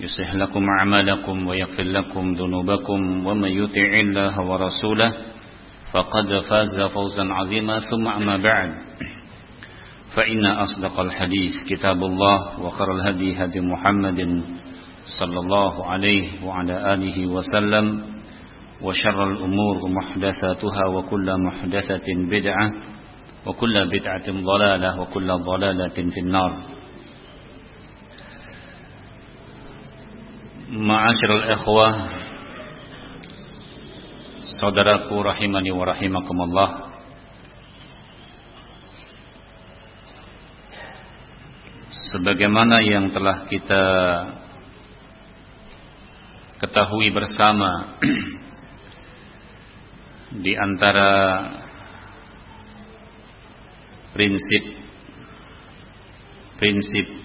يصلح لكم أعمالكم ويغفر لكم ذنوبكم ومن يطع الله ورسوله فقد فاز فوزا عظيما. ثم أما بعد فإن أصدق الحديث كتاب الله وخر الهدي هدي محمد صلى الله عليه وعلى آله وسلم وشر الأمور محدثاتها وكل محدثة بدعة وكل بدعة ضلالة وكل ضلالة في النار. Ma'asyiral ikhwah Saudaraku rahimani wa rahimakumullah. Sebagaimana yang telah kita ketahui bersama di antara prinsip prinsip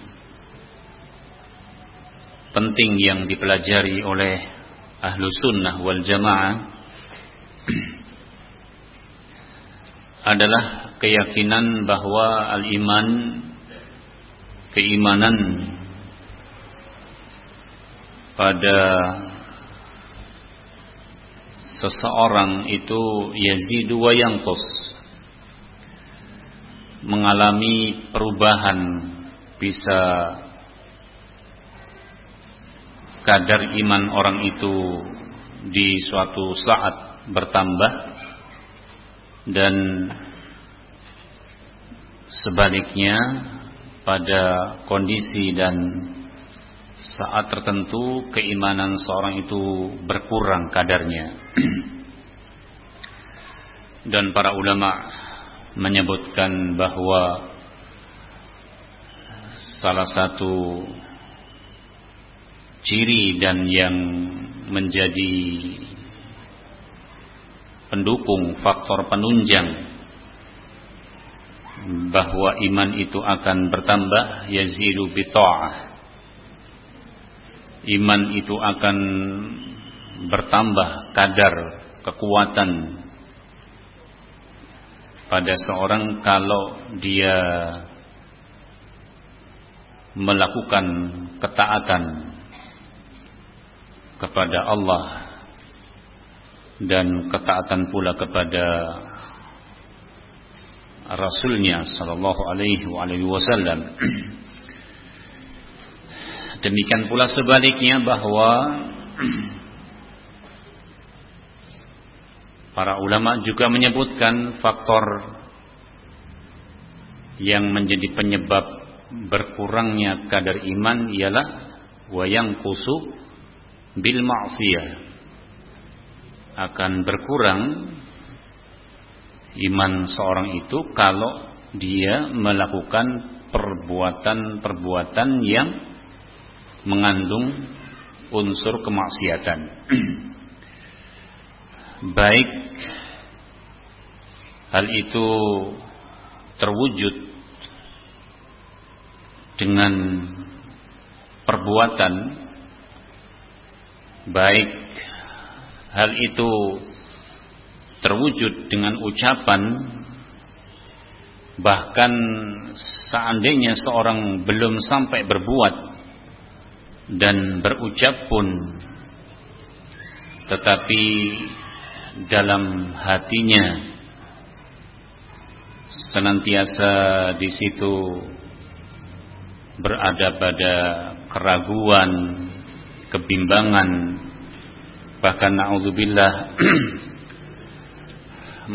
penting yang dipelajari oleh ahlu sunnah wal jamaah adalah keyakinan bahwa al-iman keimanan pada seseorang itu yazidu wa yanqus mengalami perubahan bisa kadar iman orang itu di suatu saat bertambah dan sebaliknya pada kondisi dan saat tertentu keimanan seorang itu berkurang kadarnya. Dan para ulama menyebutkan bahwa salah satu ciri dan yang menjadi pendukung faktor penunjang bahwa iman itu akan bertambah yazidu bita'ah. Iman itu akan bertambah kadar kekuatan pada seorang kalau dia melakukan ketaatan kepada Allah dan ketaatan pula kepada Rasulnya Sallallahu Alaihi Wasallam. Demikian pula sebaliknya bahwa para ulama juga menyebutkan faktor yang menjadi penyebab berkurangnya kadar iman ialah wayang kusu bil ma'siyah akan berkurang iman seorang itu kalau dia melakukan perbuatan-perbuatan yang mengandung unsur kemaksiatan. Baik hal itu terwujud dengan perbuatan baik. Hal itu terwujud dengan ucapan bahkan seandainya seorang belum sampai berbuat dan berucap pun tetapi dalam hatinya senantiasa di situ berada pada keraguan kebimbangan. Bahkan naudzubillah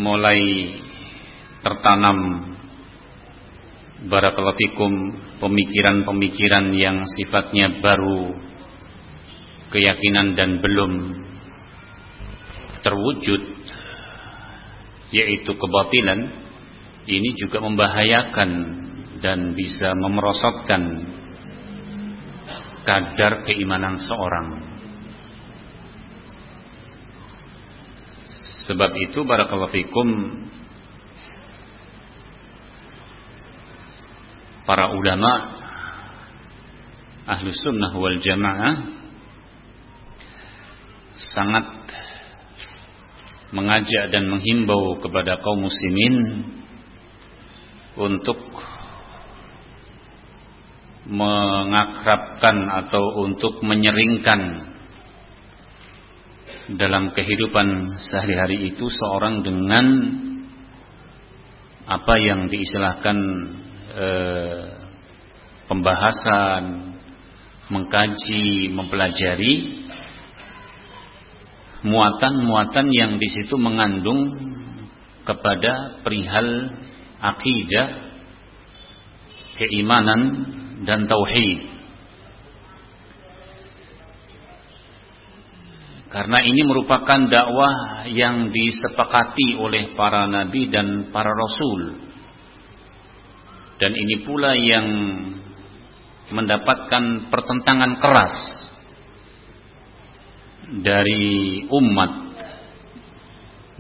mulai tertanam barakallahu fikum pemikiran-pemikiran yang sifatnya baru keyakinan dan belum terwujud yaitu kebatilan. Ini juga membahayakan dan bisa memerosotkan kadar keimanan seorang. Sebab itu barakallahu fikum para ulama ahlu sunnah wal jamaah sangat mengajak dan menghimbau kepada kaum muslimin untuk mengakrabkan atau untuk menyeringkan dalam kehidupan sehari-hari itu seorang dengan apa yang diistilahkan eh, pembahasan, mengkaji, mempelajari muatan-muatan yang di situ mengandung kepada perihal akidah, keimanan dan tauhid. Karena ini merupakan dakwah yang disepakati oleh para nabi dan para rasul. Dan ini pula yang mendapatkan pertentangan keras dari umat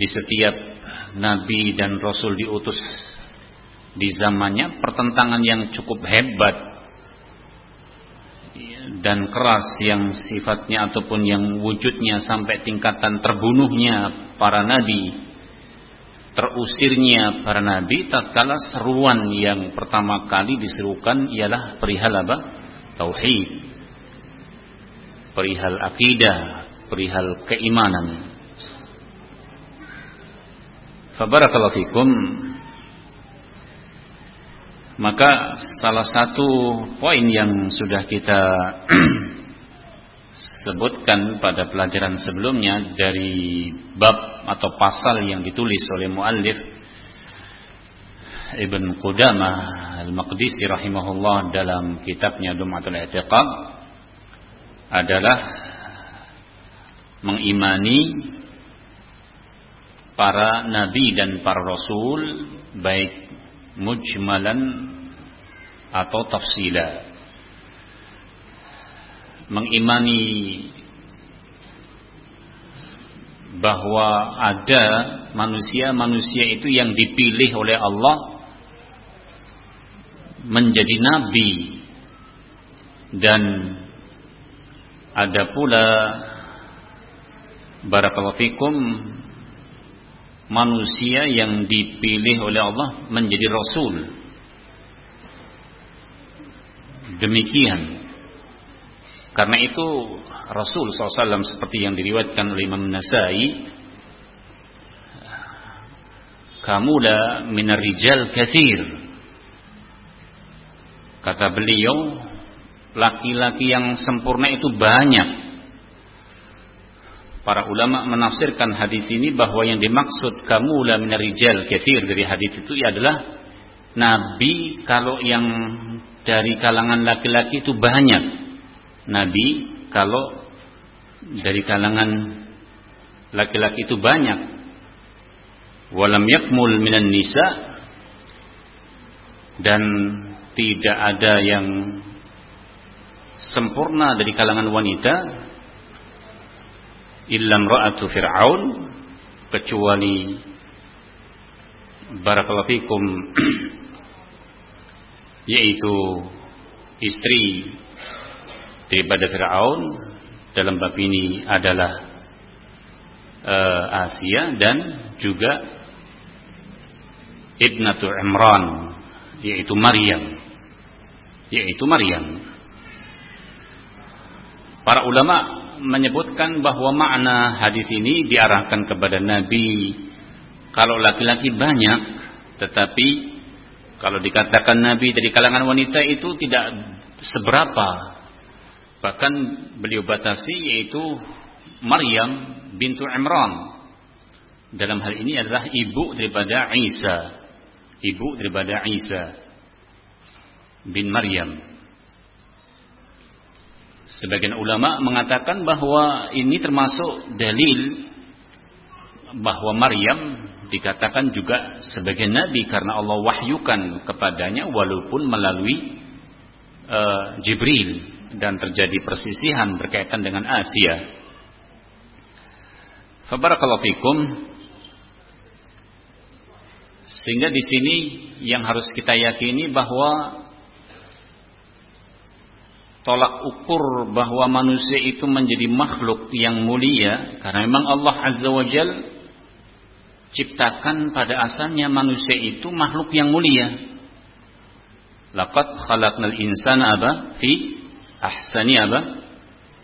di setiap nabi dan rasul diutus di zamannya pertentangan yang cukup hebat dan keras yang sifatnya ataupun yang wujudnya sampai tingkatan terbunuhnya para nabi terusirnya para nabi tatkala seruan yang pertama kali diserukan ialah perihal apa? Tauhid perihal akidah perihal keimanan. Fabarakallahu fikum maka salah satu poin yang sudah kita sebutkan pada pelajaran sebelumnya dari bab atau pasal yang ditulis oleh muallif Ibn Qudamah Al-Maqdisi rahimahullah dalam kitabnya Dumatul I'tiqad adalah mengimani para nabi dan para rasul baik mujmalan atau tafsila. Mengimani bahwa ada manusia-manusia itu yang dipilih oleh Allah menjadi nabi. Dan ada pula barakallahu fikum manusia yang dipilih oleh Allah menjadi rasul. Demikian. Karena itu Rasul SAW seperti yang diriwayatkan oleh Imam Nasai, kamula minar rijal kathir. Kata beliau, laki-laki yang sempurna itu banyak para ulama menafsirkan hadis ini bahwa yang dimaksud kamu la minarijal kathir dari hadis itu adalah nabi kalau yang dari kalangan laki-laki itu banyak. Nabi kalau dari kalangan laki-laki itu banyak. Walam yakmul minan nisa dan tidak ada yang sempurna dari kalangan wanita illam ra'atu fir'aun kecuali barakallahu fikum yaitu istri daripada Fir'aun dalam bab ini adalah uh, Asia dan juga Ibnatu Imran yaitu Maryam yaitu Maryam. Para ulama menyebutkan bahwa makna hadis ini diarahkan kepada Nabi kalau laki-laki banyak tetapi kalau dikatakan Nabi dari kalangan wanita itu tidak seberapa bahkan beliau batasi yaitu Maryam bintu Imran. Dalam hal ini adalah ibu daripada Isa. Ibu daripada Isa bin Maryam. Sebagian ulama mengatakan bahwa ini termasuk dalil bahwa Maryam dikatakan juga sebagai nabi karena Allah wahyukan kepadanya walaupun melalui uh, Jibril dan terjadi persisihan berkaitan dengan Asia. Fabarakallahu. Sehingga di sini yang harus kita yakini bahwa tolak ukur bahwa manusia itu menjadi makhluk yang mulia karena memang Allah Azza wa Jal ciptakan pada asalnya manusia itu makhluk yang mulia. Laqad khalaqnal insana apa? Fi ahsani apa?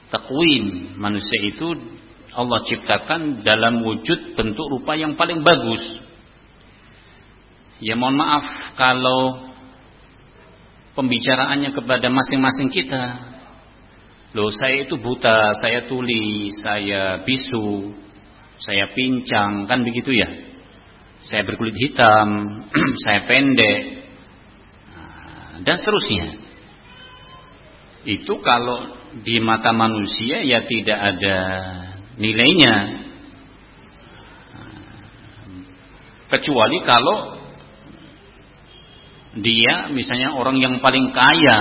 Taqwim. Manusia itu Allah ciptakan dalam wujud bentuk rupa yang paling bagus. Ya mohon maaf kalau pembicaraannya kepada masing-masing kita. Loh saya itu buta, saya tuli, saya bisu, saya pincang, kan begitu ya. Saya berkulit hitam, saya pendek, dan seterusnya. Itu kalau di mata manusia ya tidak ada nilainya. Kecuali kalau dia misalnya orang yang paling kaya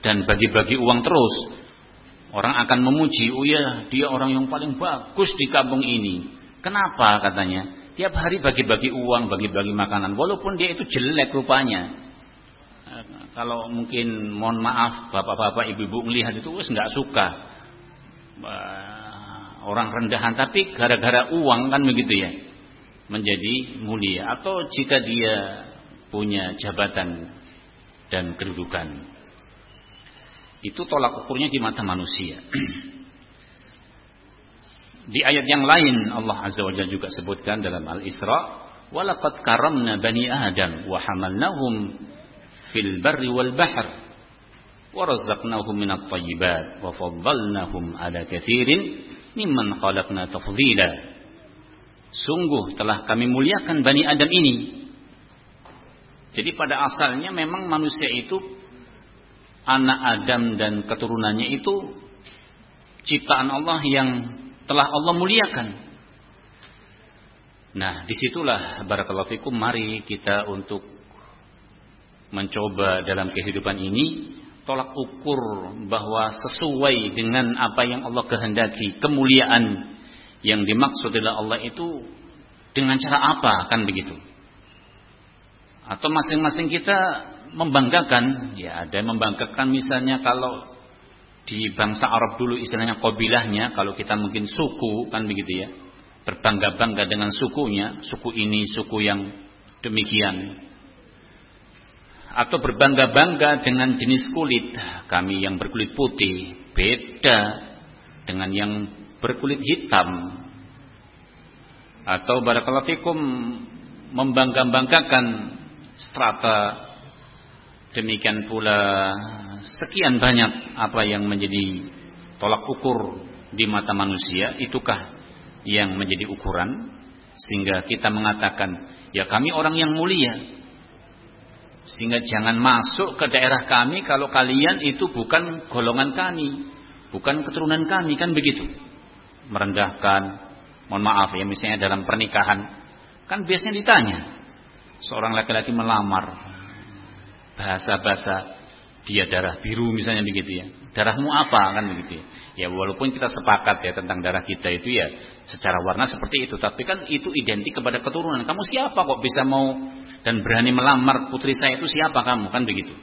dan bagi-bagi uang terus. Orang akan memuji, oh ya dia orang yang paling bagus di kampung ini. Kenapa katanya? Tiap hari bagi-bagi uang, bagi-bagi makanan. Walaupun dia itu jelek rupanya. Kalau mungkin mohon maaf bapak-bapak ibu-ibu melihat itu wes nggak suka orang rendahan tapi gara-gara uang kan begitu ya menjadi mulia atau jika dia punya jabatan dan kedudukan itu tolak ukurnya di mata manusia di ayat yang lain Allah Azza wa Jalla juga sebutkan dalam Al-Isra walaqad karamna bani Adam wa hamalnahum fil barri wal bahr wa razaqnahum minat thayyibat wa faddalnahum ala kathirin mimman khalaqna tafdhila. Sungguh telah kami muliakan Bani Adam ini. Jadi pada asalnya memang manusia itu anak Adam dan keturunannya itu ciptaan Allah yang telah Allah muliakan. Nah, di situlah barakallahu fikum mari kita untuk mencoba dalam kehidupan ini tolak ukur bahwa sesuai dengan apa yang Allah kehendaki, kemuliaan yang dimaksud oleh Allah itu dengan cara apa kan begitu? Atau masing-masing kita membanggakan, ya ada yang membanggakan misalnya kalau di bangsa Arab dulu istilahnya kabilahnya, kalau kita mungkin suku kan begitu ya. Berbangga-bangga dengan sukunya, suku ini, suku yang demikian atau berbangga-bangga dengan jenis kulit. Kami yang berkulit putih beda dengan yang berkulit hitam. Atau barakallahu fikum membangga-banggakan strata demikian pula sekian banyak apa yang menjadi tolak ukur di mata manusia itukah yang menjadi ukuran sehingga kita mengatakan ya kami orang yang mulia sehingga jangan masuk ke daerah kami kalau kalian itu bukan golongan kami, bukan keturunan kami kan begitu. Merendahkan, mohon maaf ya misalnya dalam pernikahan kan biasanya ditanya seorang laki-laki melamar bahasa-bahasa dia darah biru misalnya begitu ya. Darahmu apa kan begitu ya. Ya walaupun kita sepakat ya tentang darah kita itu ya secara warna seperti itu, tapi kan itu identik kepada keturunan. Kamu siapa kok bisa mau dan berani melamar putri saya itu siapa kamu kan begitu.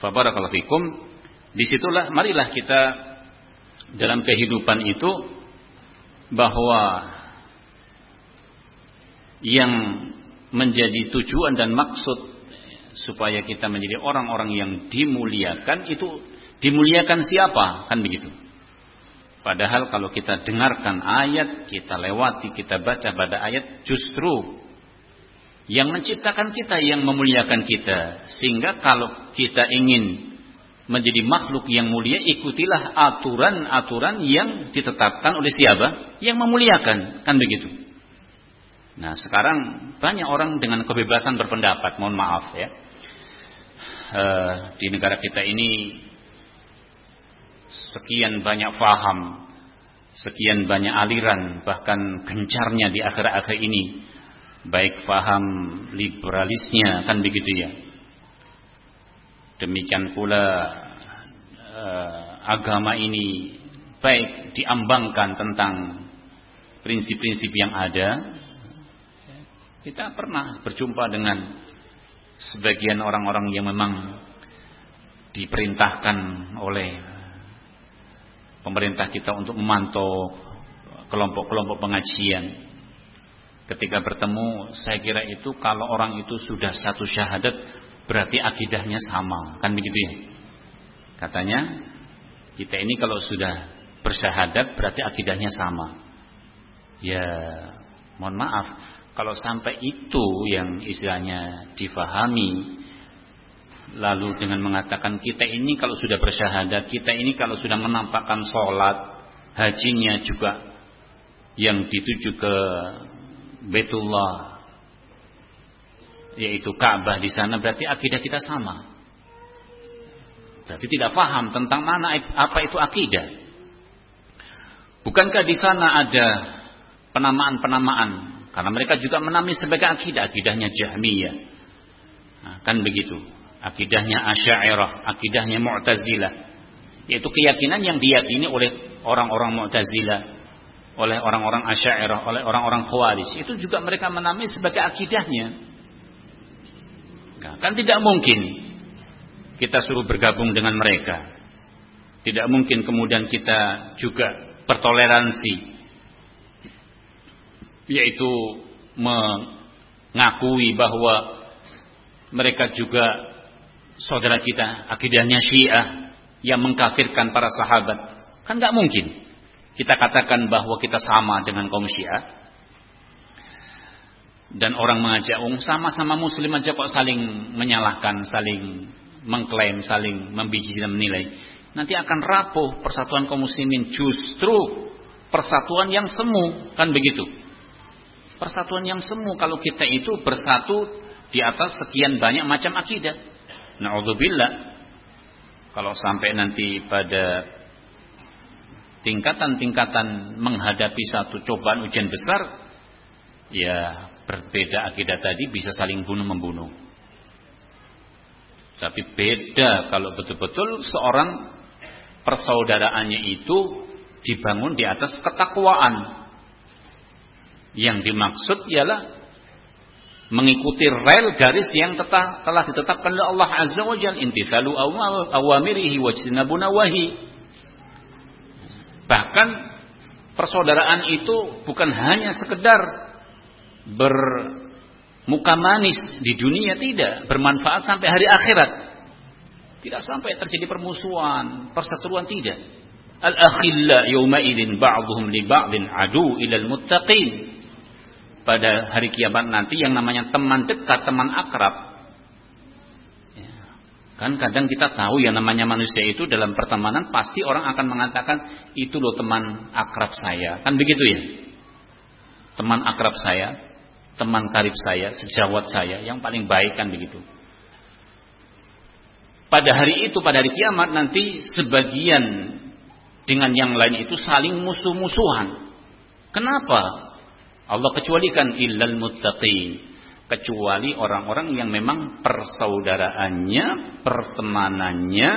Fabarakallahu fikum. Di situlah marilah kita dalam kehidupan itu bahwa yang menjadi tujuan dan maksud supaya kita menjadi orang-orang yang dimuliakan itu Dimuliakan siapa? Kan begitu. Padahal kalau kita dengarkan ayat, kita lewati, kita baca pada ayat, justru yang menciptakan kita yang memuliakan kita. Sehingga kalau kita ingin menjadi makhluk yang mulia, ikutilah aturan-aturan yang ditetapkan oleh siapa? Yang memuliakan, kan begitu. Nah, sekarang banyak orang dengan kebebasan berpendapat, mohon maaf ya. E, di negara kita ini sekian banyak faham, sekian banyak aliran, bahkan gencarnya di akhir-akhir ini, baik faham liberalisnya, kan begitu ya Demikian pula uh, agama ini baik diambangkan tentang prinsip-prinsip yang ada. Kita pernah berjumpa dengan sebagian orang-orang yang memang diperintahkan oleh pemerintah kita untuk memantau kelompok-kelompok pengajian. Ketika bertemu, saya kira itu kalau orang itu sudah satu syahadat, berarti akidahnya sama, kan begitu ya? Katanya kita ini kalau sudah bersyahadat berarti akidahnya sama. Ya, mohon maaf, kalau sampai itu yang istilahnya difahami lalu dengan mengatakan kita ini kalau sudah bersyahadat, kita ini kalau sudah menampakkan sholat, hajinya juga yang dituju ke Betullah yaitu Ka'bah di sana berarti akidah kita sama. Berarti tidak paham tentang mana apa itu akidah. Bukankah di sana ada penamaan-penamaan? Karena mereka juga menamai sebagai akidah, akidahnya Jahmiyah. Nah, kan begitu. Akidahnya Asy'ariyah, akidahnya Mu'tazilah. Yaitu keyakinan yang diyakini oleh orang-orang Mu'tazilah, oleh orang-orang Asy'ariyah, oleh orang-orang Khawarij. Itu juga mereka menamai sebagai akidahnya. Nah, kan tidak mungkin kita suruh bergabung dengan mereka. Tidak mungkin kemudian kita juga bertoleransi. Yaitu mengakui bahwa mereka juga saudara kita, akidahnya Syiah yang mengkafirkan para sahabat. Kan nggak mungkin kita katakan bahwa kita sama dengan kaum Syiah dan orang mengajak um sama-sama muslim aja kok saling menyalahkan, saling mengklaim, saling membiji dan menilai. Nanti akan rapuh persatuan kaum muslimin justru persatuan yang semu, kan begitu. Persatuan yang semu kalau kita itu bersatu di atas sekian banyak macam akidah. Nauzubillah. Kalau sampai nanti pada tingkatan-tingkatan menghadapi satu cobaan ujian besar, ya berbeda akidah tadi bisa saling bunuh-membunuh. Tapi beda kalau betul-betul seorang persaudaraannya itu dibangun di atas ketakwaan. Yang dimaksud ialah mengikuti rel garis yang tetap, telah ditetapkan oleh Allah Azza wa Jalla. Intisalu awamirihi wa wahi. Bahkan persaudaraan itu bukan hanya sekedar bermuka manis di dunia tidak. Bermanfaat sampai hari akhirat. Tidak sampai terjadi permusuhan perseteruan tidak. Al akhilla yawma idzin ba'dhum li ba'din adu ilal muttaqin pada hari kiamat nanti yang namanya teman dekat teman akrab ya. kan kadang kita tahu yang namanya manusia itu dalam pertemanan pasti orang akan mengatakan itu loh teman akrab saya kan begitu ya teman akrab saya teman karib saya, sejawat saya, yang paling baik kan begitu. Pada hari itu, pada hari kiamat nanti sebagian dengan yang lain itu saling musuh-musuhan. Kenapa? Allah kecualikan illal muttaqin. Kecuali orang-orang yang memang persaudaraannya, pertemanannya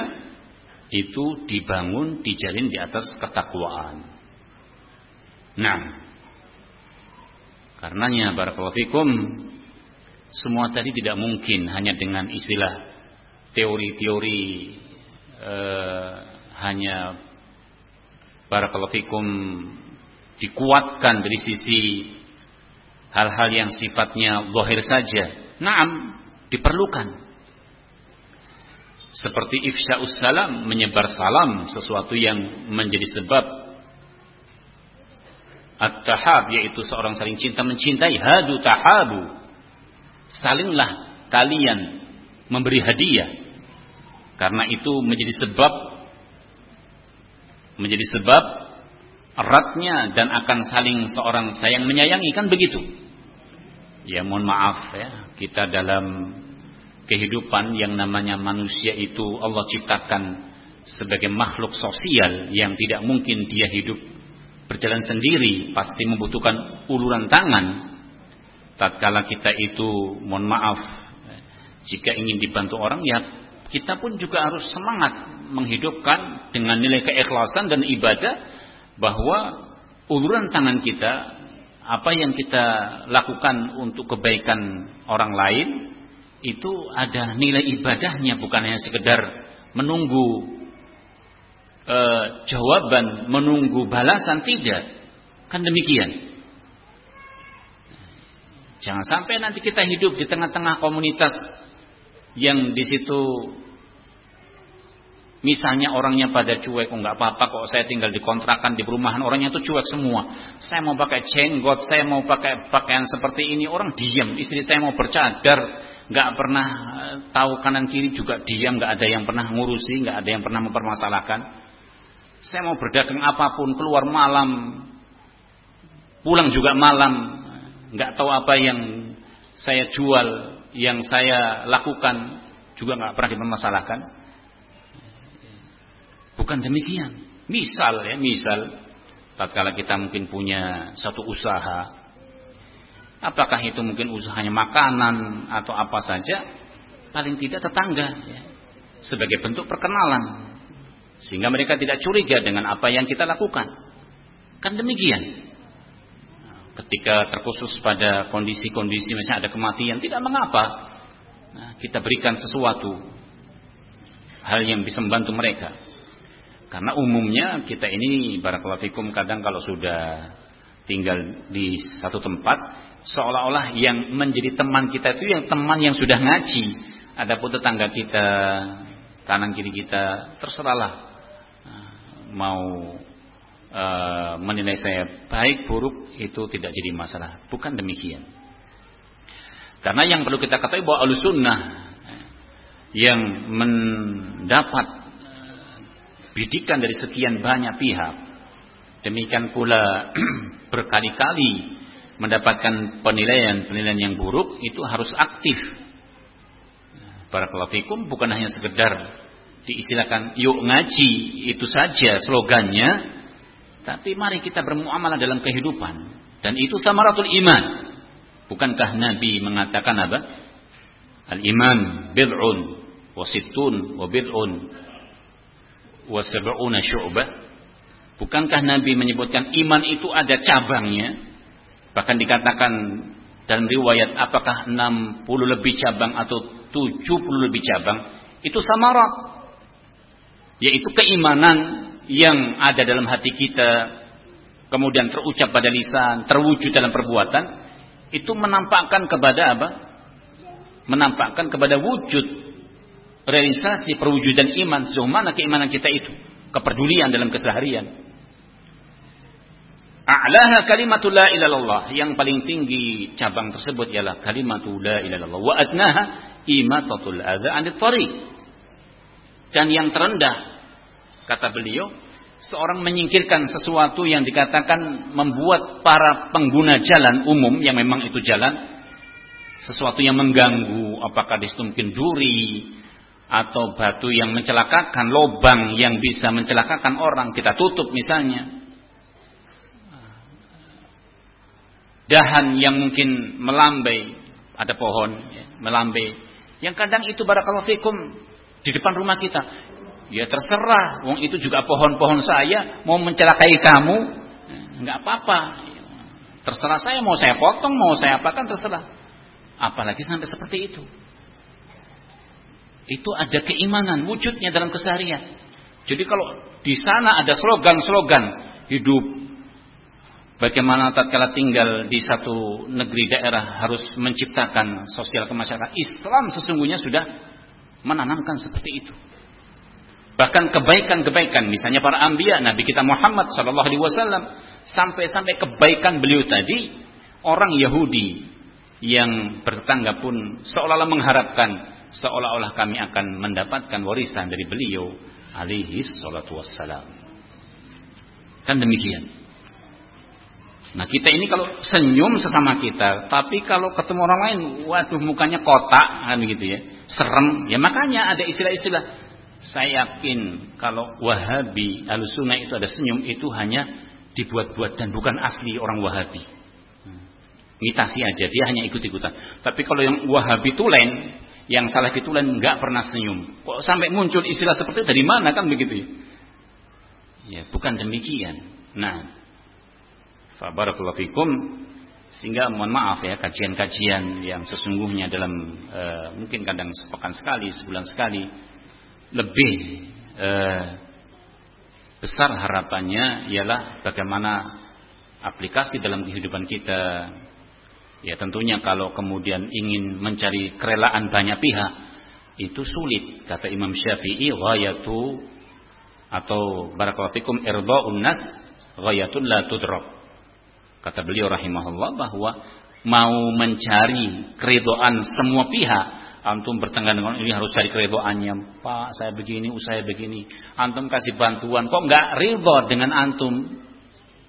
itu dibangun, dijalin di atas ketakwaan. Nah, Karenanya barakallahu fikum semua tadi tidak mungkin hanya dengan istilah teori-teori eh, hanya barakallahu fikum dikuatkan dari sisi hal-hal yang sifatnya zahir saja. Naam, diperlukan. Seperti ifsya'us salam, menyebar salam, sesuatu yang menjadi sebab At-tahab yaitu seorang saling cinta mencintai. Hadu tahabu. Salinglah kalian memberi hadiah. Karena itu menjadi sebab menjadi sebab eratnya dan akan saling seorang sayang menyayangi kan begitu. Ya mohon maaf ya, kita dalam kehidupan yang namanya manusia itu Allah ciptakan sebagai makhluk sosial yang tidak mungkin dia hidup berjalan sendiri, pasti membutuhkan uluran tangan. Tatkala kita itu mohon maaf jika ingin dibantu orang ya kita pun juga harus semangat menghidupkan dengan nilai keikhlasan dan ibadah bahwa uluran tangan kita apa yang kita lakukan untuk kebaikan orang lain itu ada nilai ibadahnya bukan hanya sekedar menunggu e, jawaban, menunggu balasan tidak. Kan demikian. Jangan sampai nanti kita hidup di tengah-tengah komunitas yang di situ Misalnya orangnya pada cuek, oh nggak apa-apa kok saya tinggal di kontrakan di perumahan orangnya itu cuek semua. Saya mau pakai jenggot, saya mau pakai pakaian seperti ini, orang diam. Istri saya mau bercadar, nggak pernah eh, tahu kanan kiri juga diam, nggak ada yang pernah ngurusi, nggak ada yang pernah mempermasalahkan. Saya mau berdagang apa pun, keluar malam, pulang juga malam, nggak tahu apa yang saya jual, yang saya lakukan juga nggak pernah dipermasalahkan. Bukan demikian. Misal ya, misal. Tatkala kita mungkin punya satu usaha apakah itu mungkin usahanya makanan atau apa saja? Paling tidak tetangga ya, sebagai bentuk perkenalan. Sehingga mereka tidak curiga dengan apa yang kita lakukan. Kan demikian. Ketika terkhusus pada kondisi-kondisi misalnya ada kematian tidak mengapa. Nah, kita berikan sesuatu. Hal yang bisa membantu mereka karena umumnya kita ini barakallahu kadang kalau sudah tinggal di satu tempat seolah-olah yang menjadi teman kita itu yang teman yang sudah ngaji. Adapun tetangga kita, kanan kiri kita terserahlah mau uh, menilai saya baik buruk itu tidak jadi masalah. Bukan demikian. Karena yang perlu kita ketahui bahwa alusunnah yang mendapat bidikan dari sekian banyak pihak. Demikian pula berkali-kali mendapatkan penilaian-penilaian yang buruk itu harus aktif. Para kelafikum bukan hanya sekedar diistilahkan yuk ngaji itu saja slogannya, tapi mari kita bermuamalah dalam kehidupan dan itu samaratul iman. Bukankah Nabi mengatakan apa? Al-iman bid'un wa sittun wa bid'un wa sab'una syu'bah? Bukankah Nabi menyebutkan iman itu ada cabangnya? Bahkan dikatakan dalam riwayat apakah 60 lebih cabang atau 70 lebih cabang? Itu samarat. Yaitu keimanan yang ada dalam hati kita kemudian terucap pada lisan, terwujud dalam perbuatan, itu menampakkan kepada apa? Menampakkan kepada wujud realisasi perwujudan iman sejauh mana keimanan kita itu kepedulian dalam keseharian. A'laha kalimatul la ilallah yang paling tinggi cabang tersebut ialah kalimatul la ilallah wa adnaha imatatul adza anit dan yang terendah kata beliau seorang menyingkirkan sesuatu yang dikatakan membuat para pengguna jalan umum yang memang itu jalan sesuatu yang mengganggu apakah di situ mungkin duri atau batu yang mencelakakan, lobang yang bisa mencelakakan orang kita tutup misalnya. Dahan yang mungkin melambai, ada pohon ya, melambai. Yang kadang itu barakallahu fikum di depan rumah kita. Ya terserah, wong itu juga pohon-pohon saya mau mencelakai kamu, nggak apa-apa. Terserah saya mau saya potong, mau saya apakan terserah. Apalagi sampai seperti itu. Itu ada keimanan wujudnya dalam keseharian. Jadi kalau di sana ada slogan-slogan hidup bagaimana tatkala tinggal di satu negeri daerah harus menciptakan sosial kemasyarakatan. Islam sesungguhnya sudah menanamkan seperti itu. Bahkan kebaikan-kebaikan misalnya para anbiya Nabi kita Muhammad sallallahu alaihi wasallam sampai-sampai kebaikan beliau tadi orang Yahudi yang bertetangga pun seolah-olah mengharapkan seolah-olah kami akan mendapatkan warisan dari beliau alaihi salatu wassalam. Kan demikian. Nah kita ini kalau senyum sesama kita, tapi kalau ketemu orang lain, waduh mukanya kotak kan begitu ya, serem. Ya makanya ada istilah-istilah. Saya yakin kalau Wahabi, Alusuna itu ada senyum itu hanya dibuat-buat dan bukan asli orang Wahabi. Imitasi aja, dia hanya ikut-ikutan. Tapi kalau yang Wahabi tulen, yang salah tulen nggak pernah senyum. Kok sampai muncul istilah seperti itu dari mana kan begitu ya? Ya, bukan demikian. Nah, Fabarakallahu sehingga mohon maaf ya kajian-kajian yang sesungguhnya dalam e, mungkin kadang sepekan sekali, sebulan sekali lebih e, besar harapannya ialah bagaimana aplikasi dalam kehidupan kita Ya tentunya kalau kemudian ingin mencari kerelaan banyak pihak itu sulit. Kata Imam Syafi'i ghayatu atau barakallahu fikum irda'un nas ghayatun la tudrak. Kata beliau rahimahullah bahwa mau mencari keridoan semua pihak antum bertengkar dengan ini harus cari keridoannya pak saya begini saya begini. Antum kasih bantuan kok nggak ridho dengan antum?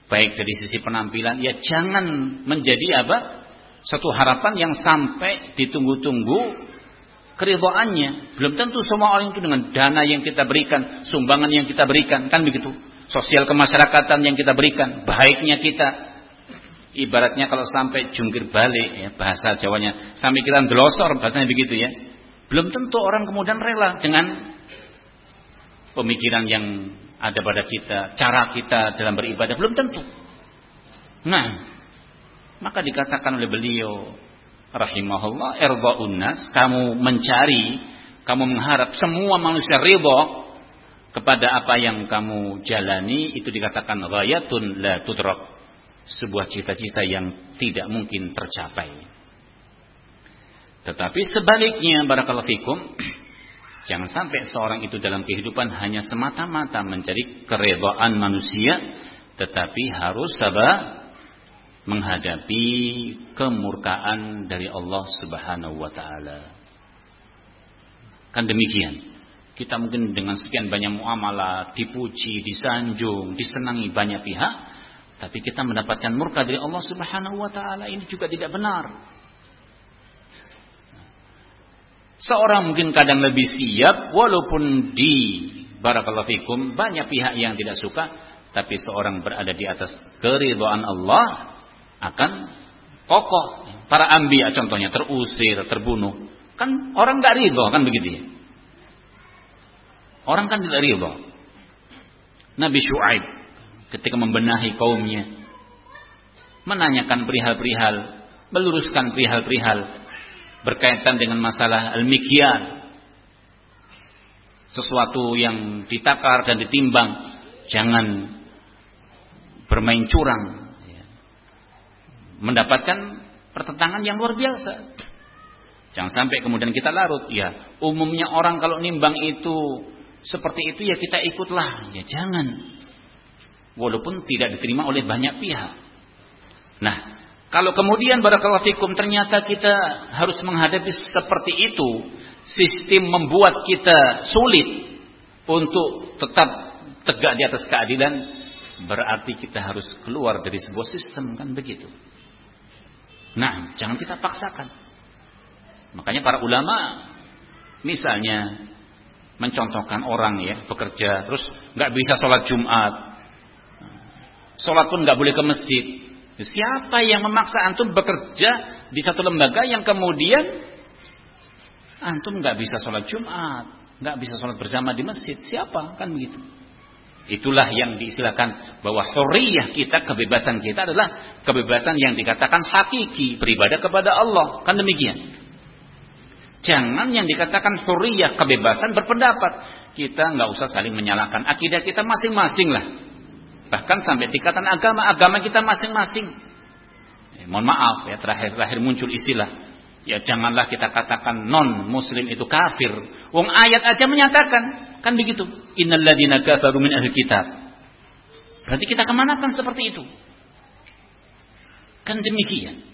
Baik dari sisi penampilan ya jangan menjadi apa satu harapan yang sampai ditunggu-tunggu keridhaannya. Belum tentu semua orang itu dengan dana yang kita berikan, sumbangan yang kita berikan, kan begitu. Sosial kemasyarakatan yang kita berikan, baiknya kita. Ibaratnya kalau sampai jungkir balik ya bahasa Jawanya, sampai kita ndelosor bahasanya begitu ya. Belum tentu orang kemudian rela dengan pemikiran yang ada pada kita, cara kita dalam beribadah belum tentu. Nah, maka dikatakan oleh beliau rahimahullah irda'un nas, kamu mencari, kamu mengharap semua manusia ridha kepada apa yang kamu jalani itu dikatakan ghayatun la tudrak. Sebuah cita-cita yang tidak mungkin tercapai. Tetapi sebaliknya barakallahu fikum Jangan sampai seorang itu dalam kehidupan hanya semata-mata mencari keredaan manusia, tetapi harus sabar menghadapi kemurkaan dari Allah Subhanahu wa taala. Kan demikian. Kita mungkin dengan sekian banyak muamalah, dipuji, disanjung, disenangi banyak pihak, tapi kita mendapatkan murka dari Allah Subhanahu wa taala ini juga tidak benar. Seorang mungkin kadang lebih siap walaupun di barakallahu fikum banyak pihak yang tidak suka, tapi seorang berada di atas keridhaan Allah akan kokoh. Para ambiya contohnya terusir, terbunuh. Kan orang nggak ridho kan begitu ya. Orang kan tidak ridho. Nabi Shu'aib ketika membenahi kaumnya menanyakan perihal-perihal, meluruskan perihal-perihal berkaitan dengan masalah al-mikyal. Sesuatu yang ditakar dan ditimbang, jangan bermain curang, mendapatkan pertentangan yang luar biasa. Jangan sampai kemudian kita larut. Ya, umumnya orang kalau nimbang itu seperti itu ya kita ikutlah. Ya jangan. Walaupun tidak diterima oleh banyak pihak. Nah, kalau kemudian barakallahu fikum ternyata kita harus menghadapi seperti itu, sistem membuat kita sulit untuk tetap tegak di atas keadilan, berarti kita harus keluar dari sebuah sistem kan begitu. Nah, jangan kita paksakan. Makanya para ulama misalnya mencontohkan orang ya bekerja terus nggak bisa sholat Jumat, sholat pun nggak boleh ke masjid. Siapa yang memaksa antum bekerja di satu lembaga yang kemudian antum nggak bisa sholat Jumat, nggak bisa sholat bersama di masjid? Siapa kan begitu? Itulah yang diistilahkan bahwa huriyah kita, kebebasan kita adalah kebebasan yang dikatakan hakiki, beribadah kepada Allah. Kan demikian. Jangan yang dikatakan huriyah, kebebasan berpendapat. Kita nggak usah saling menyalahkan. Akidah kita masing-masing lah. Bahkan sampai tingkatan agama, agama kita masing-masing. Eh, mohon maaf ya, terakhir-terakhir muncul istilah Ya janganlah kita katakan non muslim itu kafir. Wong ayat aja menyatakan kan begitu. Innalladzina kafaru min ahli kitab. Berarti kita kemanakan seperti itu? Kan demikian.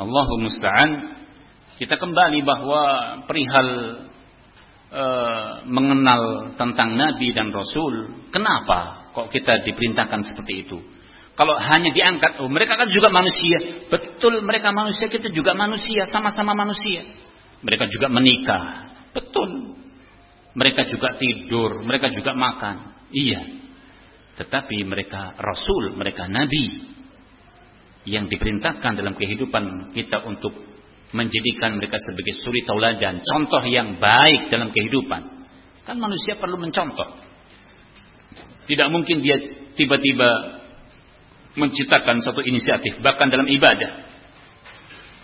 Allahumma musta'an kita kembali bahwa perihal e, mengenal tentang Nabi dan Rasul, kenapa kok kita diperintahkan seperti itu? Kalau hanya diangkat, oh mereka kan juga manusia. Betul mereka manusia, kita juga manusia, sama-sama manusia. Mereka juga menikah. Betul. Mereka juga tidur, mereka juga makan. Iya. Tetapi mereka rasul, mereka nabi yang diperintahkan dalam kehidupan kita untuk menjadikan mereka sebagai suri tauladan, contoh yang baik dalam kehidupan. Kan manusia perlu mencontoh. Tidak mungkin dia tiba-tiba menciptakan satu inisiatif, bahkan dalam ibadah.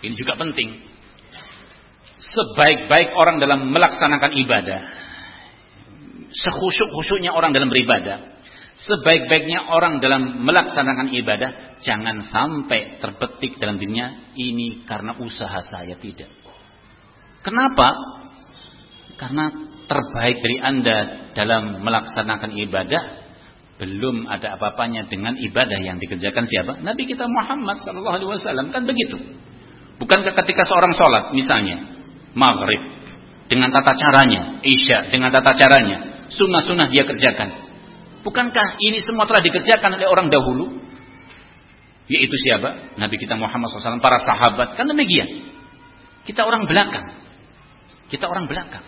Ini juga penting. Sebaik-baik orang dalam melaksanakan ibadah, sekhusyuk-khusyuknya orang dalam beribadah, sebaik-baiknya orang dalam melaksanakan ibadah, jangan sampai terbetik dalam dirinya ini karena usaha saya tidak. Kenapa? Karena terbaik dari Anda dalam melaksanakan ibadah belum ada apa-apanya dengan ibadah yang dikerjakan siapa? Nabi kita Muhammad sallallahu alaihi wasallam kan begitu. Bukankah ketika seorang sholat misalnya maghrib dengan tata caranya, isya dengan tata caranya, sunnah-sunnah dia kerjakan. Bukankah ini semua telah dikerjakan oleh orang dahulu? Yaitu siapa? Nabi kita Muhammad SAW, para sahabat. Kan demikian. Kita orang belakang. Kita orang belakang.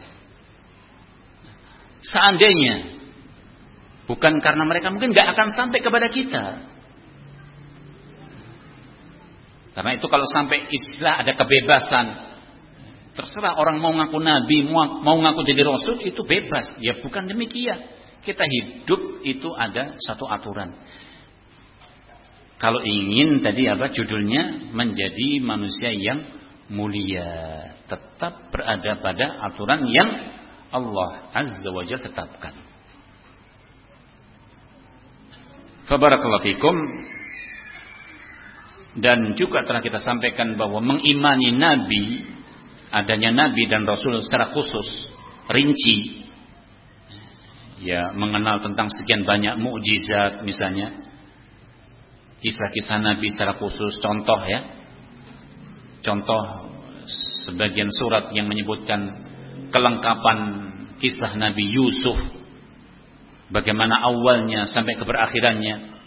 Seandainya bukan karena mereka mungkin gak akan sampai kepada kita. Karena itu kalau sampai istilah ada kebebasan, terserah orang mau ngaku nabi, mau, mau ngaku jadi rasul itu bebas. Ya bukan demikian. Kita hidup itu ada satu aturan. Kalau ingin tadi apa judulnya menjadi manusia yang mulia, tetap berada pada aturan yang Allah Azza wa Jalla tetapkan. Fabarakallahu fikum. Dan juga telah kita sampaikan bahwa mengimani nabi adanya nabi dan rasul secara khusus rinci ya mengenal tentang sekian banyak mukjizat misalnya kisah-kisah Nabi secara khusus contoh ya. Contoh sebagian surat yang menyebutkan kelengkapan kisah Nabi Yusuf bagaimana awalnya sampai keberakhirannya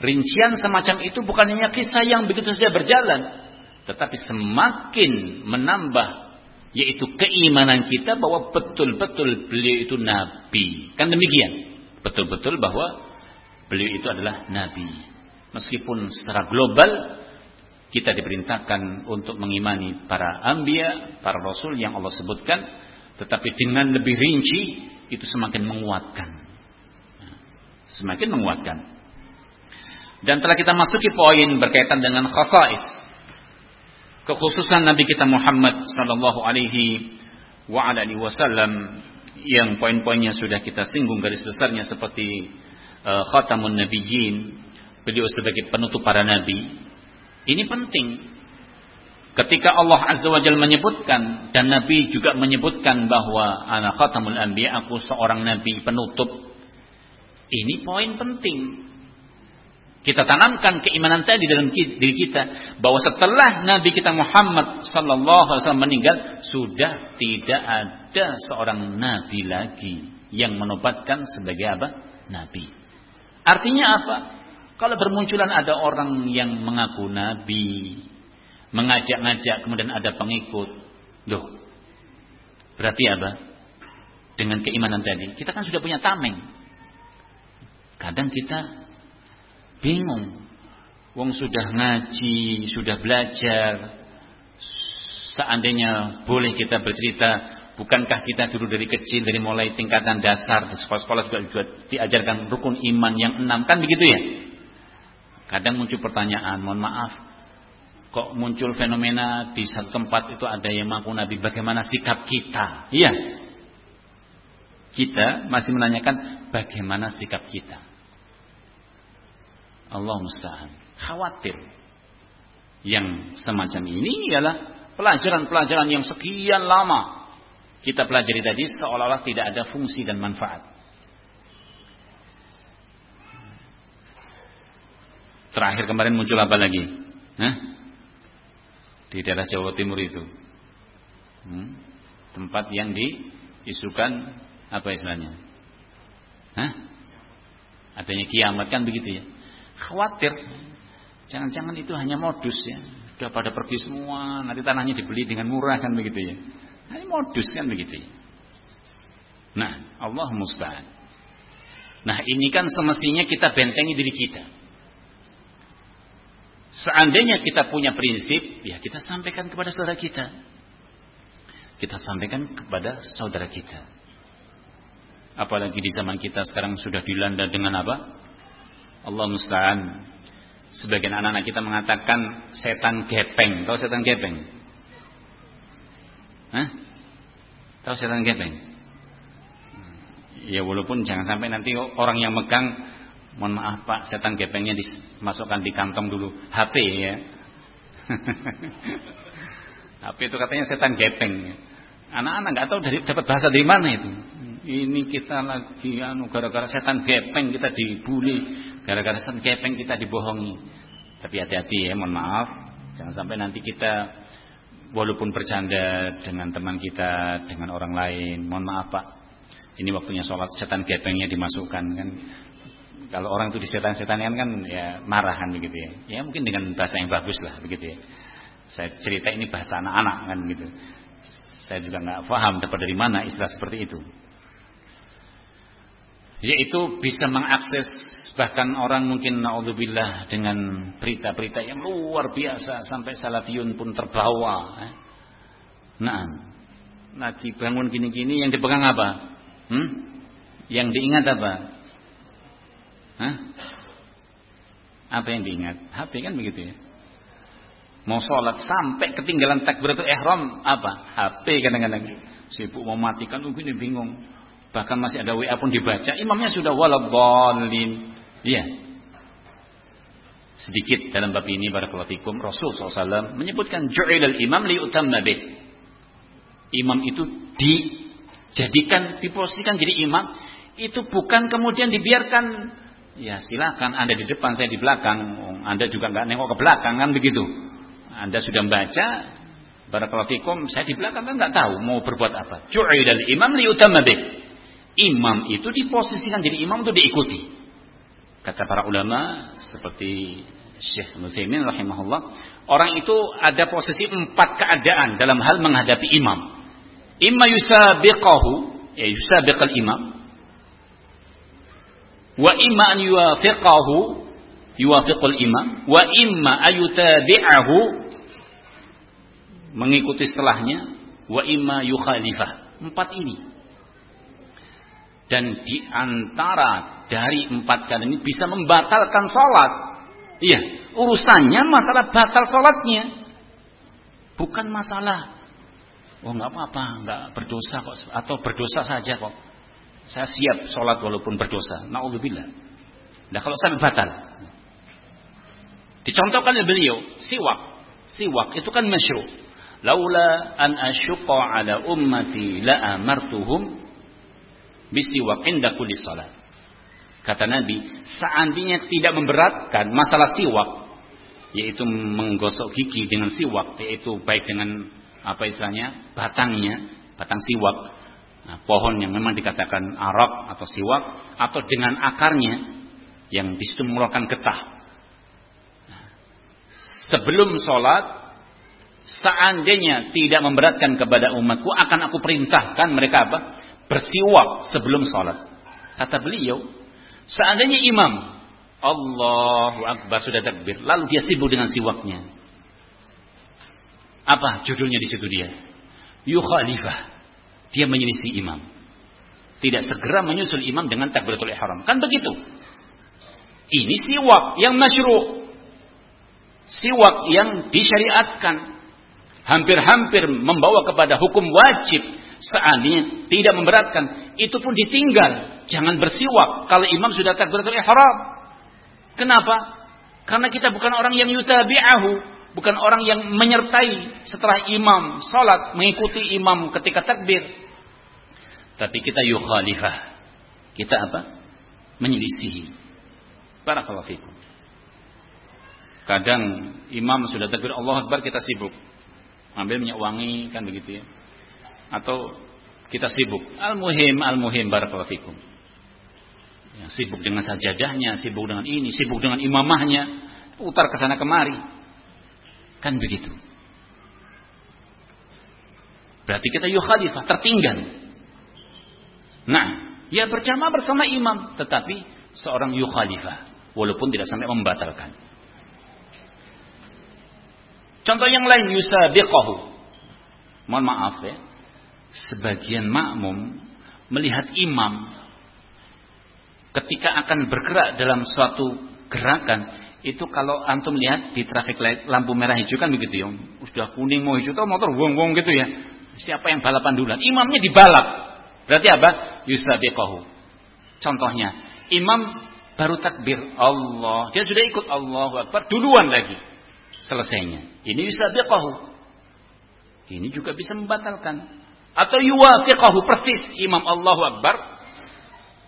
rincian semacam itu bukan hanya kisah yang begitu saja berjalan tetapi semakin menambah yaitu keimanan kita bahwa betul-betul beliau itu nabi. Kan demikian. Betul-betul bahwa beliau itu adalah nabi. Meskipun secara global kita diperintahkan untuk mengimani para ambia, para rasul yang Allah sebutkan, tetapi dengan lebih rinci itu semakin menguatkan. Semakin menguatkan. Dan telah kita masuki poin berkaitan dengan khasais. Kekhususan Nabi kita Muhammad sallallahu alaihi wa alihi wasallam yang poin-poinnya sudah kita singgung garis besarnya seperti uh, khatamun nabiyyin beliau sebagai penutup para nabi. Ini penting. Ketika Allah azza wajalla menyebutkan dan nabi juga menyebutkan bahwa anak khatamul anbiya aku seorang nabi penutup ini poin penting kita tanamkan keimanan tadi dalam diri kita bahwa setelah Nabi kita Muhammad sallallahu alaihi wasallam meninggal sudah tidak ada seorang nabi lagi yang menobatkan sebagai apa? nabi. Artinya apa? Kalau bermunculan ada orang yang mengaku nabi, mengajak-ngajak kemudian ada pengikut. Loh. Berarti apa? Dengan keimanan tadi, kita kan sudah punya tameng. Kadang kita bingung. Wong sudah ngaji, sudah belajar. Seandainya boleh kita bercerita, bukankah kita dulu dari kecil, dari mulai tingkatan dasar, di sekolah-sekolah juga, juga diajarkan rukun iman yang enam, kan begitu ya? Kadang muncul pertanyaan, mohon maaf, kok muncul fenomena di satu tempat itu ada yang mengaku Nabi, bagaimana sikap kita? Iya, kita masih menanyakan bagaimana sikap kita. Allah musta'an. Khawatir. Yang semacam ini ialah pelajaran-pelajaran yang sekian lama kita pelajari tadi seolah-olah tidak ada fungsi dan manfaat. Terakhir kemarin muncul apa lagi? Hah? Di daerah Jawa Timur itu. Hmm? Tempat yang diisukan apa istilahnya? Hah? Adanya kiamat kan begitu ya. Khawatir. Jangan-jangan itu hanya modus ya. Sudah pada pergi semua, nanti tanahnya dibeli dengan murah kan begitu ya. Hanya modus kan begitu ya. Nah, Allah musta'an. Nah, ini kan semestinya kita bentengi diri kita. Seandainya kita punya prinsip, ya kita sampaikan kepada saudara kita. Kita sampaikan kepada saudara kita. Apalagi di zaman kita sekarang sudah dilanda dengan apa? Allah musta'an. Sebagian anak-anak kita mengatakan setan gepeng. Tahu setan gepeng? Hah? Tahu setan gepeng? Ya walaupun jangan sampai nanti orang yang megang Mohon maaf Pak, setan gepengnya dimasukkan di kantong dulu. HP ya. HP itu katanya setan gepeng. Anak-anak nggak tahu dari dapat bahasa dari mana itu. Ini kita lagi anu gara-gara setan gepeng kita dibully, gara-gara setan gepeng kita dibohongi. Tapi hati-hati ya, mohon maaf. Jangan sampai nanti kita walaupun bercanda dengan teman kita, dengan orang lain, mohon maaf Pak. Ini waktunya sholat setan gepengnya dimasukkan kan kalau orang itu disetan-setankan kan ya marahan begitu ya. Ya mungkin dengan bahasa yang bagus lah begitu ya. Saya cerita ini bahasa anak-anak kan gitu. Saya juga nggak paham dapat dari mana istilah seperti itu. Yaitu bisa mengakses bahkan orang mungkin naudzubillah dengan berita-berita yang luar biasa sampai salafiyun pun terbawa. Eh. Nah, nanti bangun gini-gini yang dipegang apa? Hmm? Yang diingat apa? Hah? Apa yang diingat? HP kan begitu ya. Mau sholat sampai ketinggalan takbiratul ihram apa? HP kadang-kadang sibuk mau matikan ini bingung. Bahkan masih ada WA pun dibaca, imamnya sudah walabolin. Iya. Sedikit dalam bab ini barakallahu fikum Rasul SAW menyebutkan ju'ilal imam liutamma bih. Imam itu dijadikan diposisikan jadi imam itu bukan kemudian dibiarkan. Ya silakan Anda di depan saya di belakang. Anda juga nggak nengok ke belakang kan begitu? Anda sudah membaca Barakallahu fikum Saya di belakang kan nggak tahu mau berbuat apa. Dari imam liutamma Imam itu diposisikan jadi imam untuk diikuti Kata para ulama Seperti Syekh Nuzaimin rahimahullah Orang itu ada posisi empat keadaan Dalam hal menghadapi imam. Imma yusabiqahu Ya yusabiqal imam. Wa imma an yuwafiqahu yuwafiqul imam. Wa imma ayutabi'ahu mengikuti setelahnya. Wa imma yukhalifah. Empat ini dan di antara dari empat kali ini bisa membatalkan sholat iya urusannya masalah batal sholatnya bukan masalah oh nggak apa-apa nggak berdosa kok atau berdosa saja kok saya siap sholat walaupun berdosa. Na'udzubillah. Nah kalau saya batal. Dicontohkan oleh beliau, siwak. Siwak itu kan masyru. Laula an asyuqa ala ummati la amartuhum bisiwak inda kulli salat. Kata Nabi, seandainya tidak memberatkan masalah siwak, yaitu menggosok gigi dengan siwak, yaitu baik dengan apa istilahnya batangnya, batang siwak, Nah, pohon yang memang dikatakan arak atau siwak atau dengan akarnya yang di situ mengeluarkan getah. Nah, sebelum sholat, seandainya tidak memberatkan kepada umatku, akan aku perintahkan mereka apa? Bersiwak sebelum sholat. Kata beliau, seandainya imam Allahu Akbar sudah takbir, lalu dia sibuk dengan siwaknya. Apa judulnya di situ dia? Yukhalifah dia menyelisih imam. Tidak segera menyusul imam dengan takbiratul ihram. Kan begitu. Ini siwak yang masyruh. Siwak yang disyariatkan. Hampir-hampir membawa kepada hukum wajib. Seandainya tidak memberatkan. Itu pun ditinggal. Jangan bersiwak. Kalau imam sudah takbiratul ihram. Kenapa? Karena kita bukan orang yang yutabi'ahu bukan orang yang menyertai setelah imam salat mengikuti imam ketika takbir tapi kita yukhalifah. Kita apa? Menyelisihi. Barakallahu fikum. Kadang imam sudah takbir Allah Akbar kita sibuk. Ambil minyak wangi kan begitu ya. Atau kita sibuk. Al-muhim, al-muhim barakallahu fikum. Ya, sibuk dengan sajadahnya, sibuk dengan ini, sibuk dengan imamahnya, putar ke sana kemari. Kan begitu. Berarti kita yuk khalifah, tertinggal. Nah, ya berjamaah bersama imam, tetapi seorang yuk khalifah, walaupun tidak sampai membatalkan. Contoh yang lain yusabiqahu. Mohon maaf ya. Sebagian makmum melihat imam ketika akan bergerak dalam suatu gerakan itu kalau antum lihat di traffic light lampu merah hijau kan begitu ya. Sudah kuning mau hijau tuh motor wong-wong gitu ya. Siapa yang balapan duluan? Imamnya dibalap. Berarti apa? Yusabiqahu. Contohnya, imam baru takbir Allah. Dia sudah ikut Allahu Akbar duluan lagi. Selesainya. Ini yusabiqahu. Ini juga bisa membatalkan. Atau yuwafiqahu persis imam Allahu Akbar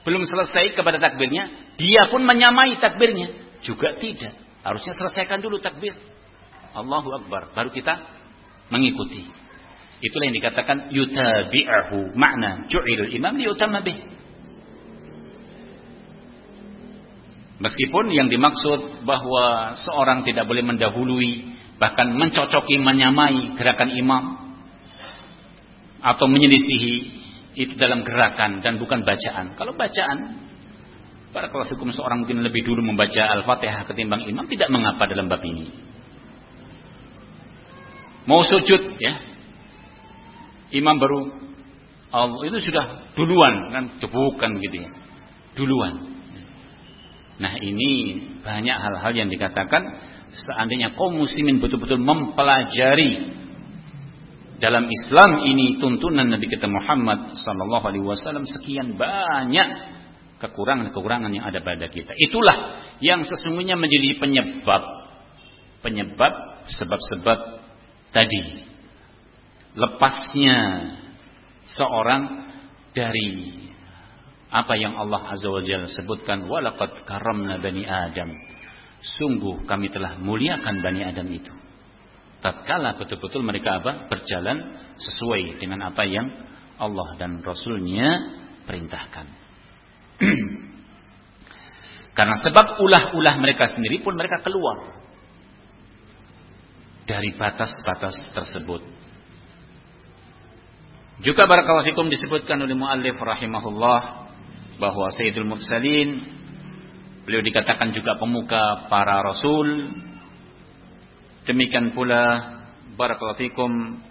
belum selesai kepada takbirnya, dia pun menyamai takbirnya. Juga tidak. Harusnya selesaikan dulu takbir. Allahu Akbar. Baru kita mengikuti. Itulah yang dikatakan yutabi'ahu. Makna ju'il imam liyutama bih. Meskipun yang dimaksud bahwa seorang tidak boleh mendahului bahkan mencocoki menyamai gerakan imam atau menyelisihi itu dalam gerakan dan bukan bacaan. Kalau bacaan Para hukum seorang mungkin lebih dulu membaca Al-Fatihah ketimbang imam tidak mengapa dalam bab ini. Mau sujud ya. Imam baru Allah itu sudah duluan kan bukan begitu ya. Duluan. Nah, ini banyak hal-hal yang dikatakan seandainya kaum muslimin betul-betul mempelajari dalam Islam ini tuntunan Nabi kita Muhammad sallallahu alaihi wasallam sekian banyak kekurangan-kekurangan yang ada pada kita. Itulah yang sesungguhnya menjadi penyebab penyebab sebab-sebab tadi lepasnya seorang dari apa yang Allah Azza wa Jalla sebutkan walaqad karamna bani Adam. Sungguh kami telah muliakan bani Adam itu. Tatkala betul-betul mereka apa? berjalan sesuai dengan apa yang Allah dan Rasulnya perintahkan. Karena sebab ulah-ulah mereka sendiri pun mereka keluar dari batas-batas tersebut. Juga barakallahu fikum disebutkan oleh muallif rahimahullah bahwa Sayyidul Mursalin beliau dikatakan juga pemuka para rasul. Demikian pula barakallahu fikum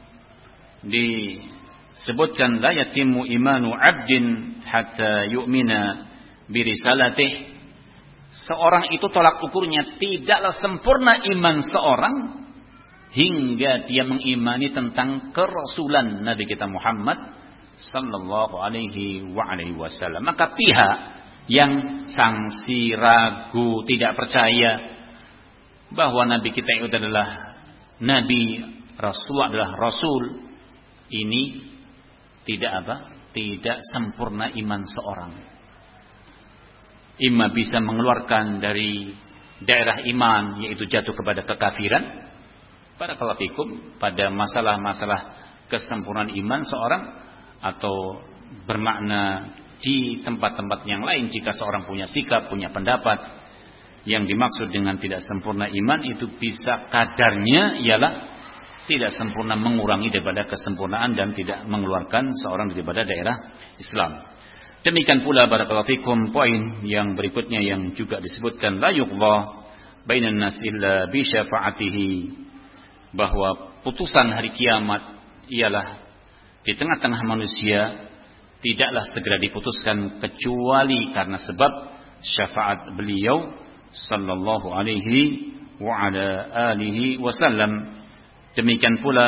di sebutkan la yatimu imanu abdin hatta yu'mina birisalatih. Seorang itu tolak ukurnya tidaklah sempurna iman seorang hingga dia mengimani tentang kerasulan Nabi kita Muhammad sallallahu alaihi wa alaihi wasallam. Maka pihak yang sangsi ragu tidak percaya bahwa nabi kita itu adalah nabi rasul adalah rasul ini tidak apa? Tidak sempurna iman seorang. Ima bisa mengeluarkan dari daerah iman yaitu jatuh kepada kekafiran. Pada kalafikum pada masalah-masalah kesempurnaan iman seorang atau bermakna di tempat-tempat yang lain jika seorang punya sikap, punya pendapat yang dimaksud dengan tidak sempurna iman itu bisa kadarnya ialah tidak sempurna mengurangi daripada kesempurnaan dan tidak mengeluarkan seorang daripada daerah Islam. Demikian pula barakallahu fikum poin yang berikutnya yang juga disebutkan la yuqdha bainan nas illa bi syafaatihi bahwa putusan hari kiamat ialah di tengah-tengah manusia tidaklah segera diputuskan kecuali karena sebab syafaat beliau sallallahu alaihi wa ala alihi wasallam Demikian pula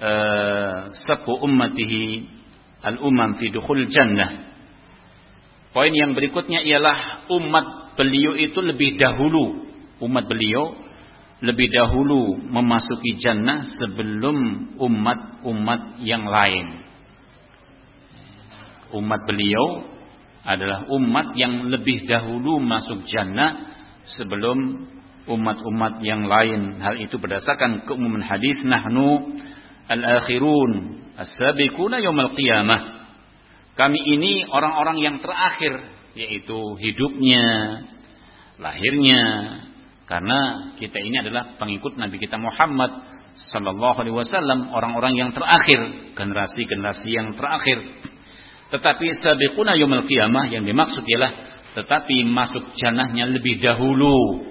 uh, sabu ummatihi al-umam fi dukhul jannah. Poin yang berikutnya ialah umat beliau itu lebih dahulu umat beliau lebih dahulu memasuki jannah sebelum umat-umat yang lain. Umat beliau adalah umat yang lebih dahulu masuk jannah sebelum umat-umat yang lain. Hal itu berdasarkan keumuman hadis nahnu al-akhirun as-sabiquna yaumil qiyamah. Kami ini orang-orang yang terakhir yaitu hidupnya, lahirnya karena kita ini adalah pengikut Nabi kita Muhammad sallallahu alaihi wasallam, orang-orang yang terakhir, generasi-generasi yang terakhir. Tetapi sabiquna yaumil qiyamah yang dimaksud ialah tetapi masuk jannahnya lebih dahulu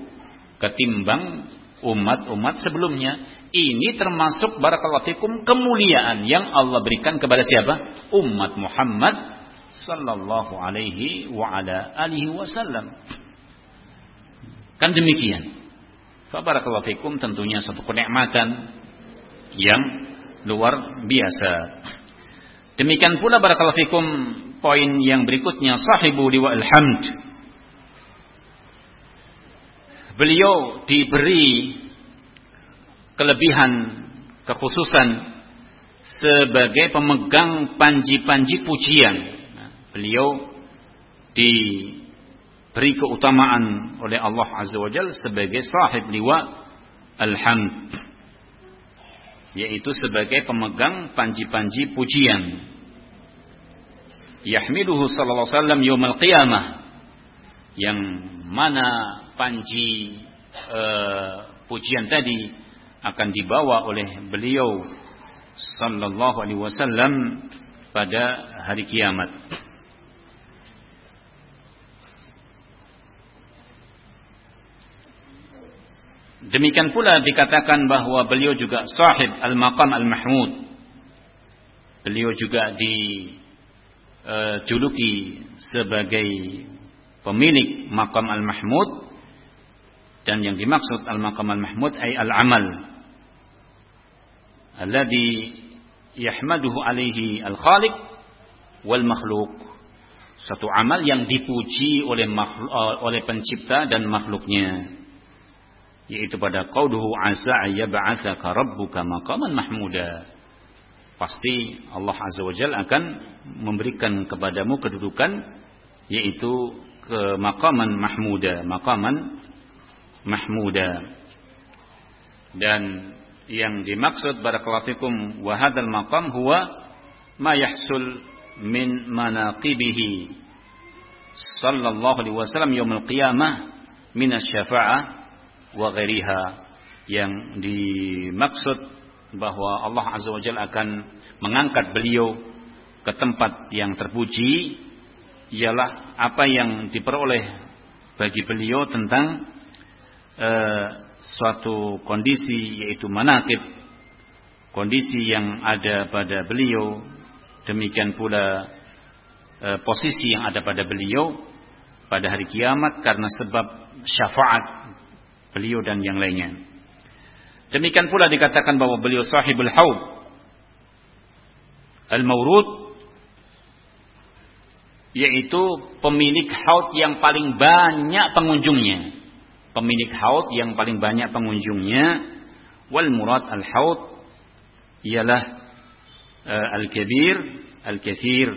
ketimbang umat-umat sebelumnya. Ini termasuk barakallahu kemuliaan yang Allah berikan kepada siapa? Umat Muhammad sallallahu alaihi wa ala alihi wasallam. Kan demikian. Fa barakallahu tentunya satu kenikmatan yang luar biasa. Demikian pula barakallahu poin yang berikutnya sahibu liwa hamd. Beliau diberi kelebihan, kekhususan sebagai pemegang panji-panji pujian. Nah, beliau diberi keutamaan oleh Allah Azza wa Jal sebagai sahib liwa alhamd yaitu sebagai pemegang panji-panji pujian yahmiluhu sallallahu alaihi wasallam yaumil qiyamah yang mana panji uh, pujian tadi akan dibawa oleh beliau sallallahu alaihi wasallam pada hari kiamat. Demikian pula dikatakan bahwa beliau juga sahib al-maqam al-mahmud. Beliau juga dijuluki e, sebagai pemilik maqam al-mahmud. Dan yang dimaksud al-maqam al-mahmud ay al-amal. Alladhi yahmaduhu alaihi al-khaliq wal makhluk satu amal yang dipuji oleh makhluk, oleh pencipta dan makhluknya. Yaitu pada qauluhu asa ayyab'atsaka rabbuka maqaman mahmuda pasti Allah azza wajalla akan memberikan kepadamu kedudukan yaitu ke maqaman mahmuda maqaman mahmuda. Dan yang dimaksud barakallahu fikum wa hadzal maqam huwa ma yahsul min manaqibihi. Sallallahu alaihi wasallam yaumil qiyamah min asy-syafa'ah wa ghairiha. Yang dimaksud bahwa Allah azza wa jalla akan mengangkat beliau ke tempat yang terpuji. Ialah apa yang diperoleh bagi beliau tentang uh, suatu kondisi yaitu manakib. Kondisi yang ada pada beliau. Demikian pula e, posisi yang ada pada beliau pada hari kiamat karena sebab syafaat beliau dan yang lainnya demikian pula dikatakan bahwa beliau sahibul haud. Al-maurud yaitu pemilik haud yang paling banyak pengunjungnya. Pemilik haud yang paling banyak pengunjungnya wal murad al haud ialah uh, al kabir al kathir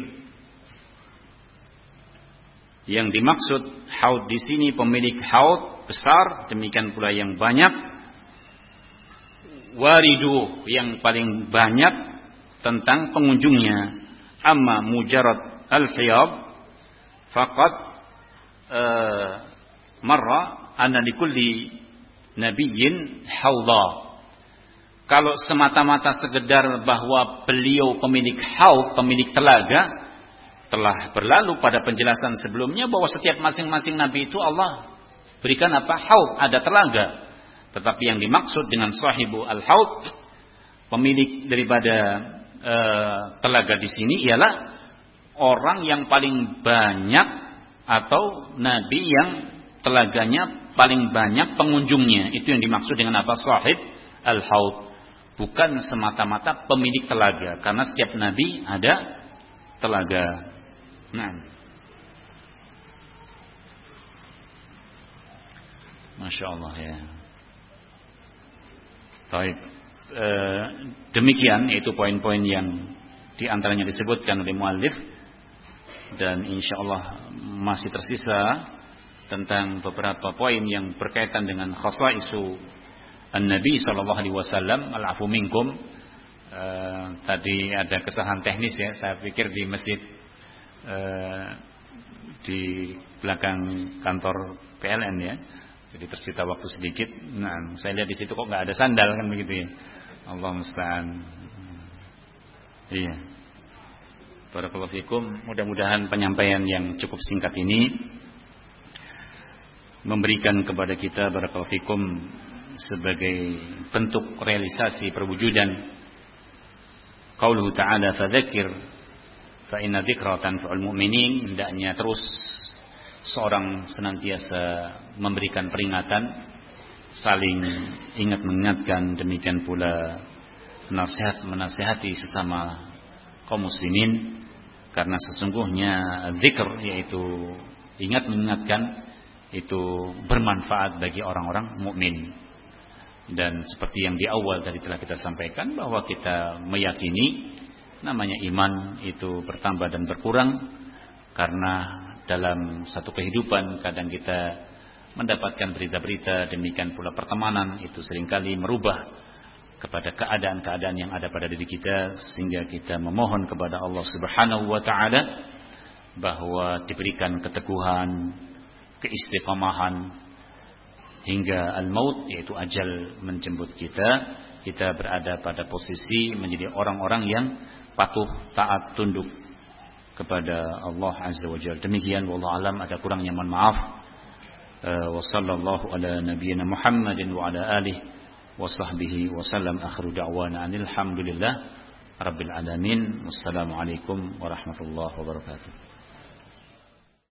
yang dimaksud haud di sini pemilik haud besar demikian pula yang banyak waridu yang paling banyak tentang pengunjungnya amma mujarad al hiyab faqat uh, marra anna likulli nabiyyin haudha. Kalau semata-mata sekedar bahwa beliau pemilik haud, pemilik telaga, telah berlalu pada penjelasan sebelumnya bahwa setiap masing-masing nabi itu Allah berikan apa? Haud, ada telaga. Tetapi yang dimaksud dengan sahibu al-haud, pemilik daripada e, telaga di sini ialah orang yang paling banyak atau nabi yang telaganya paling banyak pengunjungnya. Itu yang dimaksud dengan apa? Sahib al-haud. Bukan semata-mata pemilik telaga. Karena setiap nabi ada telaga. Nah. Masya Allah ya. Taib. E, demikian yaitu poin-poin yang di antaranya disebutkan oleh muallif dan insya Allah masih tersisa tentang beberapa poin yang berkaitan dengan khasaisu An-Nabi sallallahu alaihi wasallam al-afu minkum uh, tadi ada kesalahan teknis ya. Saya pikir di masjid uh, di belakang kantor PLN ya. Jadi tersita waktu sedikit. Nah, saya lihat di situ kok nggak ada sandal kan begitu ya. Allah musta'an. Iya. Barakallahu fikum. Mudah-mudahan penyampaian yang cukup singkat ini memberikan kepada kita barakallahu fikum sebagai bentuk realisasi perwujudan qauluhu ta'ala fadzakir fa inna dzikra tanfa'ul mu'minin hendaknya terus seorang senantiasa memberikan peringatan saling ingat mengingatkan demikian pula nasihat menasihati sesama kaum muslimin karena sesungguhnya zikr yaitu ingat mengingatkan itu bermanfaat bagi orang-orang mukmin. Dan seperti yang di awal tadi telah kita sampaikan bahwa kita meyakini namanya iman itu bertambah dan berkurang karena dalam satu kehidupan kadang kita mendapatkan berita-berita demikian pula pertemanan itu sering kali merubah kepada keadaan-keadaan yang ada pada diri kita sehingga kita memohon kepada Allah Subhanahu wa taala bahwa diberikan keteguhan keistiqamahan hingga al-maut yaitu ajal menjemput kita. Kita berada pada posisi menjadi orang-orang yang patuh taat tunduk kepada Allah Azza wa Jalla. Demikian wallahu alam ada kurangnya mohon maaf. Uh, wa sallallahu ala nabiyyina Muhammadin wa ala alihi wa sahbihi wa sallam. Akhiru da'wana alhamdulillah rabbil alamin. Wassalamu alaikum warahmatullahi wabarakatuh